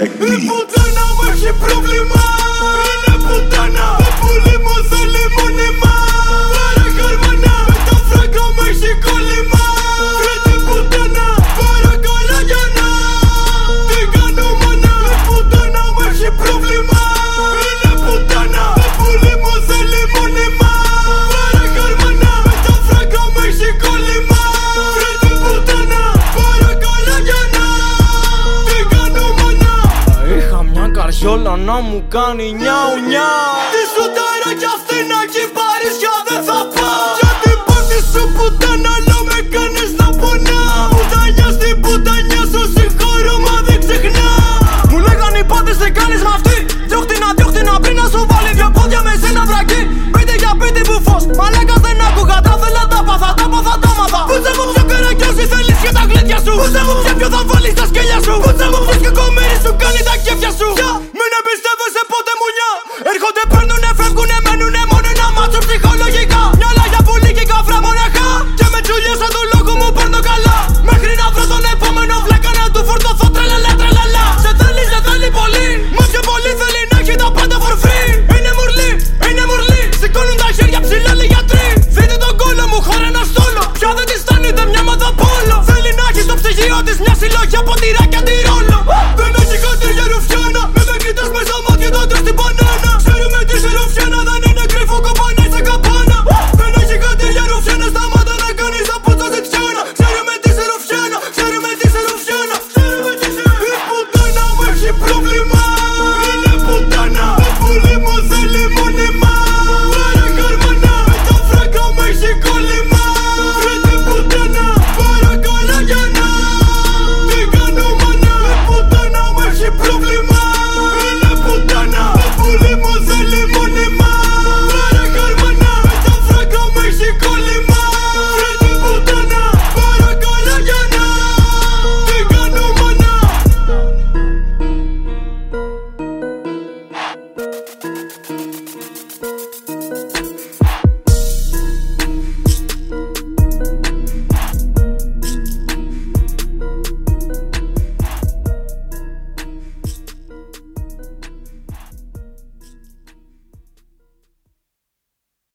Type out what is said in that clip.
jak know what na wasze problemy. Όλα να μου κάνει νιάου νιάου. Τι σου τάρα κι αυτή να έχει Παρίσια δεν θα πάω. Για την πάρτι σου πουτάνα να με κάνεις να πονάω. Πουτανιά στην πουτανιά σου συγχωρώ μα δεν ξεχνάω. Μου λέγανε οι πάντες δεν κάνεις με αυτή Διώχτη να διώχτη να πει να σου βάλει δυο πόδια με σένα βρακή. Πείτε για πίτι που φως. Μαλάκας δεν άκουγα τα θέλα τα πάθα Τα πάθα τα μάθα. Πούτσα μου ποιο καραγκιόζι θέλεις και τα γλέντια σου. Πούτσα μου ποιο θα βάλεις τα σκέλια σου. Πούτσα μου ποιος και κομμύρι σου κάνει τα κέφια σου φεύγουνε, μένουνε μόνο να μάτσουν ψυχολογικά. Μια λάγια πουλί και καφρά μοναχά. Και με τσουλιά σαν του λόγου μου παίρνω καλά. Μέχρι να βρω τον επόμενο βλέκα να του φορτωθώ τρελαλά, τρελαλά. Σε θέλει, σε θέλει πολύ. Μα και πολύ θέλει να έχει τα πάντα for free. Είναι μουρλί, είναι μουρλί. Σηκώνουν τα χέρια ψηλά λίγα γιατροί. Δείτε τον κόλλο μου, χώρα ένα στόλο. Πια δεν της στάνει, δεν μια μαδαπόλο. Θέλει να έχει το ψυγείο της μια συλλογή από τη ράκια της Bye.